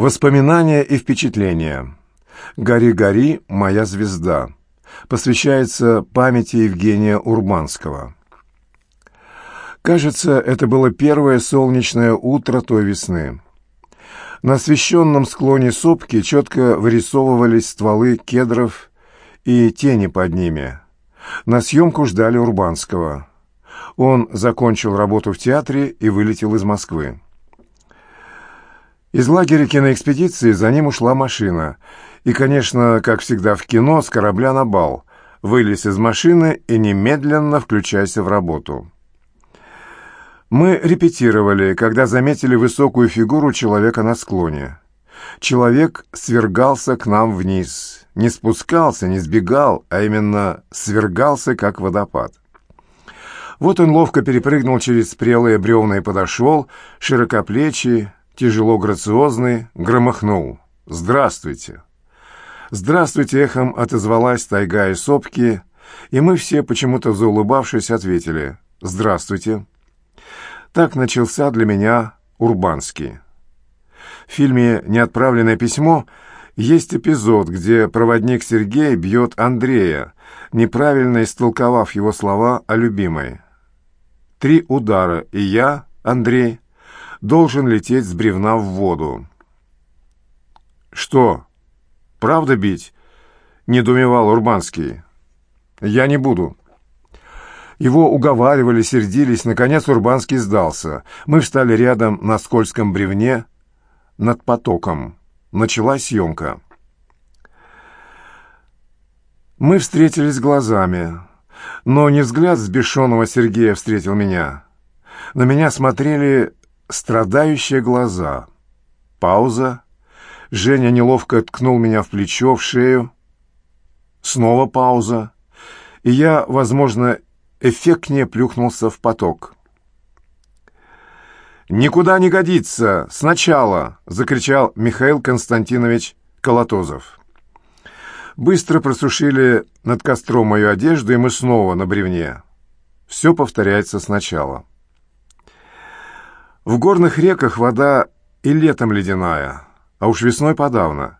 Воспоминания и впечатления. «Гори, гори, моя звезда» посвящается памяти Евгения Урбанского. Кажется, это было первое солнечное утро той весны. На освещенном склоне сопки четко вырисовывались стволы кедров и тени под ними. На съемку ждали Урбанского. Он закончил работу в театре и вылетел из Москвы. Из лагеря киноэкспедиции за ним ушла машина. И, конечно, как всегда в кино, с корабля на бал. Вылез из машины и немедленно включайся в работу. Мы репетировали, когда заметили высокую фигуру человека на склоне. Человек свергался к нам вниз. Не спускался, не сбегал, а именно свергался, как водопад. Вот он ловко перепрыгнул через спрелые бревна и подошел, широкоплечий, тяжело грациозный, громыхнул. «Здравствуйте!» «Здравствуйте!» эхом отозвалась тайга и сопки, и мы все, почему-то заулыбавшись, ответили «Здравствуйте!» Так начался для меня Урбанский. В фильме «Неотправленное письмо» есть эпизод, где проводник Сергей бьет Андрея, неправильно истолковав его слова о любимой. Три удара, и я, Андрей, должен лететь с бревна в воду. «Что, правда бить?» — недоумевал Урбанский. «Я не буду». Его уговаривали, сердились. Наконец Урбанский сдался. Мы встали рядом на скользком бревне над потоком. Началась съемка. Мы встретились глазами, но не взгляд сбешенного Сергея встретил меня. На меня смотрели страдающие глаза. Пауза. Женя неловко ткнул меня в плечо, в шею. Снова пауза. И я, возможно, эффектнее плюхнулся в поток. «Никуда не годится! Сначала!» — закричал Михаил Константинович Колотозов. Быстро просушили над костром мою одежду, и мы снова на бревне. Все повторяется сначала. В горных реках вода и летом ледяная, а уж весной подавно.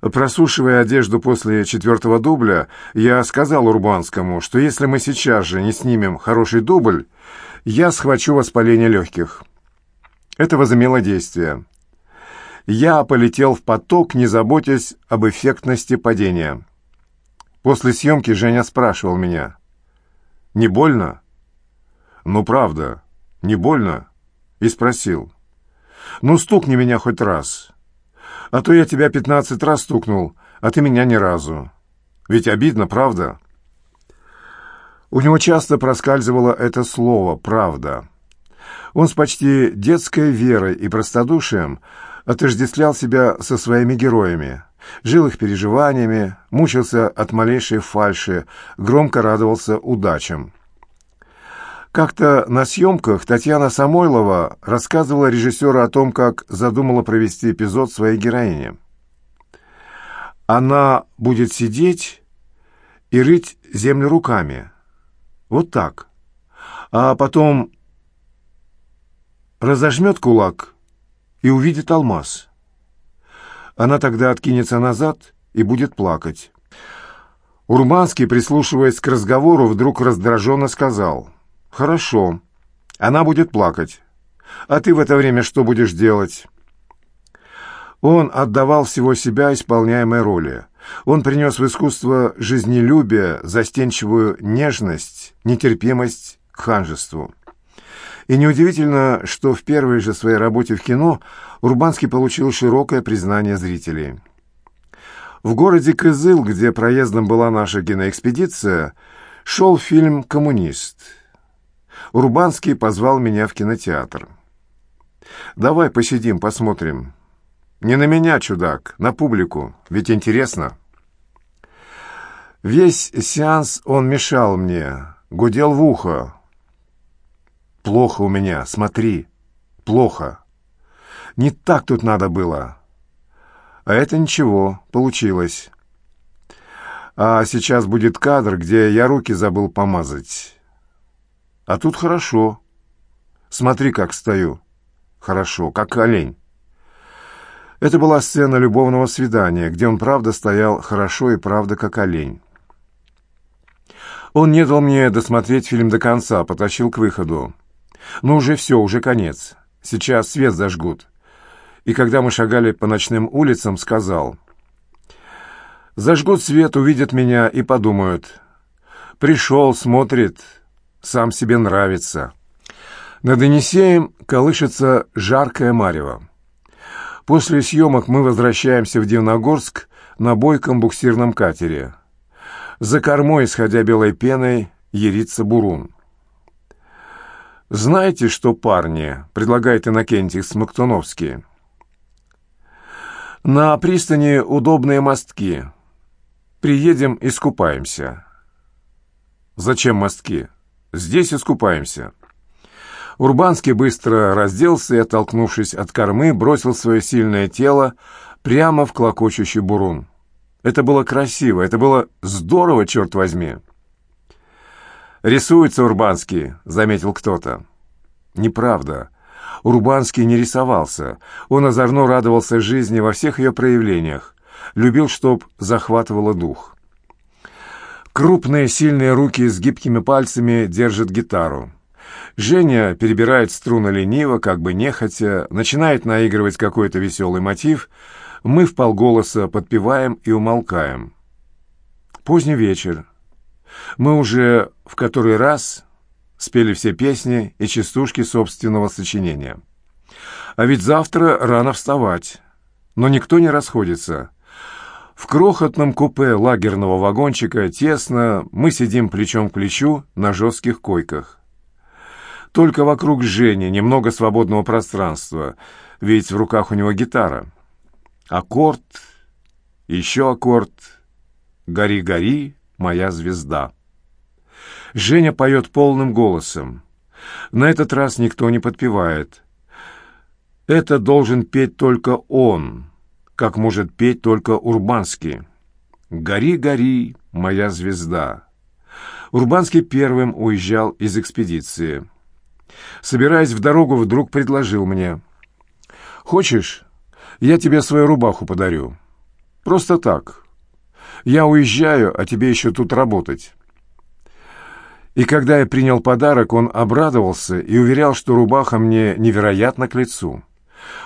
Просушивая одежду после четвертого дубля, я сказал Урбанскому, что если мы сейчас же не снимем хороший дубль, я схвачу воспаление легких. Это возымело действие. Я полетел в поток, не заботясь об эффектности падения. После съемки Женя спрашивал меня. «Не больно?» «Ну, правда, не больно?» И спросил. «Ну, стукни меня хоть раз. А то я тебя пятнадцать раз стукнул, а ты меня ни разу. Ведь обидно, правда?» У него часто проскальзывало это слово «правда». Он с почти детской верой и простодушием отождествлял себя со своими героями, жил их переживаниями, мучился от малейшей фальши, громко радовался удачам. Как-то на съемках Татьяна Самойлова рассказывала режиссеру о том, как задумала провести эпизод своей героини. Она будет сидеть и рыть землю руками. Вот так. А потом разожмет кулак и увидит алмаз. Она тогда откинется назад и будет плакать. Урбанский, прислушиваясь к разговору, вдруг раздраженно сказал — «Хорошо. Она будет плакать. А ты в это время что будешь делать?» Он отдавал всего себя исполняемой роли. Он принес в искусство жизнелюбие, застенчивую нежность, нетерпимость к ханжеству. И неудивительно, что в первой же своей работе в кино Урбанский получил широкое признание зрителей. В городе Кызыл, где проездом была наша киноэкспедиция, шел фильм «Коммунист». Урбанский позвал меня в кинотеатр. «Давай посидим, посмотрим». «Не на меня, чудак, на публику, ведь интересно». Весь сеанс он мешал мне, гудел в ухо. «Плохо у меня, смотри, плохо. Не так тут надо было». А это ничего, получилось. А сейчас будет кадр, где я руки забыл помазать. А тут хорошо. Смотри, как стою. Хорошо, как олень. Это была сцена любовного свидания, где он правда стоял хорошо и правда как олень. Он не дал мне досмотреть фильм до конца, потащил к выходу. Ну уже все, уже конец. Сейчас свет зажгут. И когда мы шагали по ночным улицам, сказал... Зажгут свет, увидят меня и подумают. Пришел, смотрит, сам себе нравится. Над Енисеем колышется жаркое марево. После съемок мы возвращаемся в Дивногорск на бойком буксирном катере. За кормой, исходя белой пеной, ерится бурун. «Знаете что, парни?» — предлагает Иннокентий Смоктуновский. «На пристани удобные мостки. Приедем, искупаемся». «Зачем мостки? Здесь искупаемся». Урбанский быстро разделся и, оттолкнувшись от кормы, бросил свое сильное тело прямо в клокочущий бурун. Это было красиво, это было здорово, черт возьми. «Рисуется Урбанский», — заметил кто-то. Неправда. Урбанский не рисовался. Он озорно радовался жизни во всех ее проявлениях. Любил, чтоб захватывало дух. Крупные сильные руки с гибкими пальцами держат гитару. Женя перебирает струны лениво, как бы нехотя, начинает наигрывать какой-то веселый мотив. Мы в полголоса подпеваем и умолкаем. Поздний вечер. Мы уже в который раз спели все песни и частушки собственного сочинения. А ведь завтра рано вставать. Но никто не расходится. В крохотном купе лагерного вагончика тесно, мы сидим плечом к плечу на жестких койках. Только вокруг Жени немного свободного пространства, ведь в руках у него гитара. Аккорд, еще аккорд. «Гори, гори, моя звезда». Женя поет полным голосом. На этот раз никто не подпевает. Это должен петь только он, как может петь только Урбанский. «Гори, гори, моя звезда». Урбанский первым уезжал из экспедиции. Собираясь в дорогу, вдруг предложил мне. «Хочешь, я тебе свою рубаху подарю? Просто так. Я уезжаю, а тебе еще тут работать». И когда я принял подарок, он обрадовался и уверял, что рубаха мне невероятно к лицу.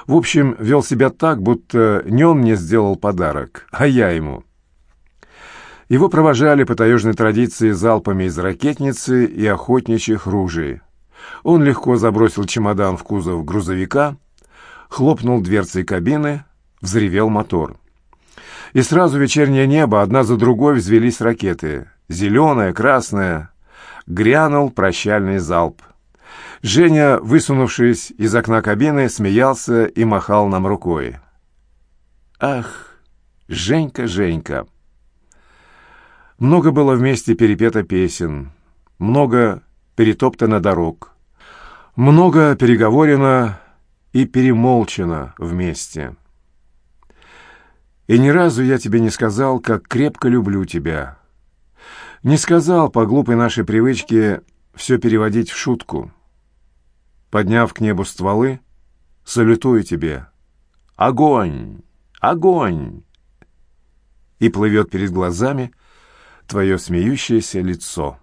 В общем, вел себя так, будто не он мне сделал подарок, а я ему. Его провожали по таежной традиции залпами из ракетницы и охотничьих ружей. Он легко забросил чемодан в кузов грузовика, хлопнул дверцей кабины, взревел мотор. И сразу вечернее небо одна за другой взвелись ракеты. Зеленая, красная. Грянул прощальный залп. Женя, высунувшись из окна кабины, смеялся и махал нам рукой. «Ах, Женька, Женька!» Много было вместе перепето песен, много перетоптано дорог. Много переговорено и перемолчено вместе. И ни разу я тебе не сказал, как крепко люблю тебя. Не сказал по глупой нашей привычке все переводить в шутку. Подняв к небу стволы, салютую тебе. Огонь! Огонь! И плывет перед глазами твое смеющееся лицо.